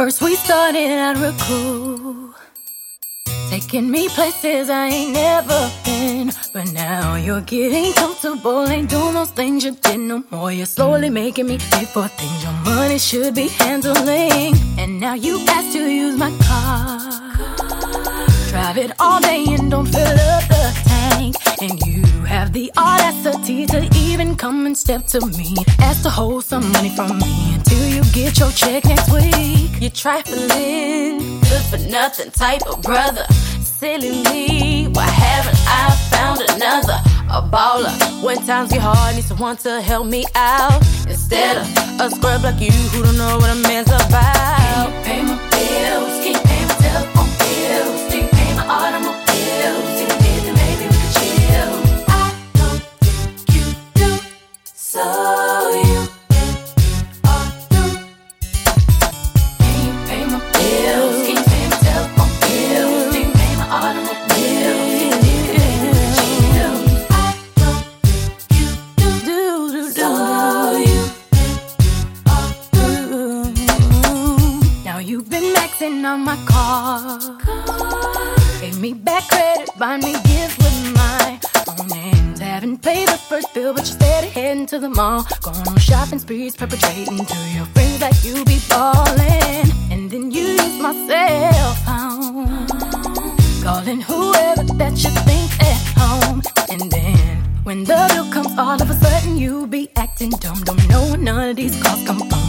First we started real cool, taking me places I ain't never been. But now you're getting comfortable, ain't doing those things you did no more. You're slowly making me pay for things your money should be handling. And now you ask to use my car. Drive it all day and don't fill up have the audacity to even come and step to me. Ask to hold some money from me until you get your check next week. You're trifling, good for nothing type of brother. Silly me, why haven't I found another? A baller. When times get hard, need someone to help me out. Instead of a scrub like you who don't know what a man's about. On my car. Gave me back credit, buy me gifts with my own hands. Haven't paid the first bill, but you're steady heading to the mall. Going on shopping sprees, perpetrating to your friends that you be ballin'. And then you use my cell phone. Calling whoever that you think at home. And then when the bill comes, all of a sudden you be acting dumb. Don't know none of these calls come from.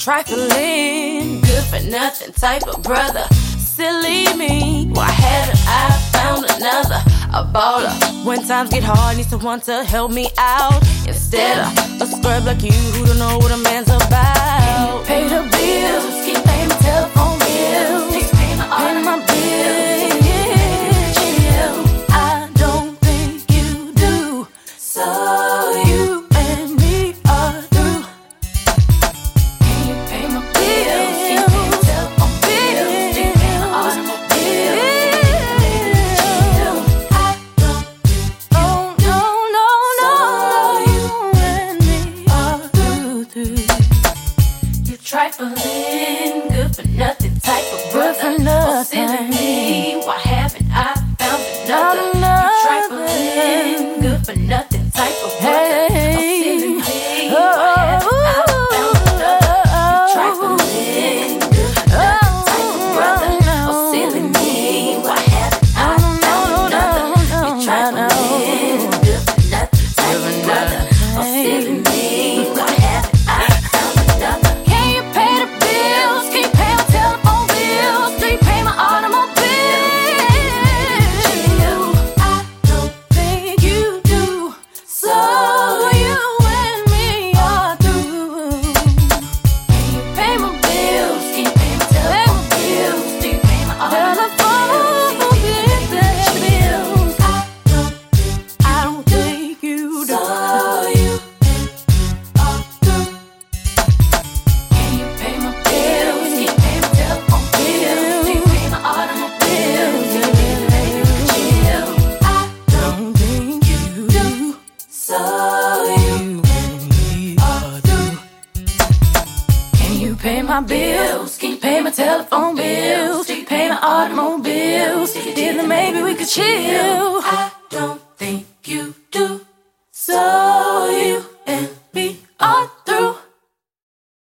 Trifling, good for nothing type of brother. Silly me, why haven't I found another? A baller. When times get hard, need someone to help me out. Instead of a scrub like you who don't know what a man's about. Good for you pay my bills? Pay my telephone bills? Pay my automobiles? Then maybe we could chill.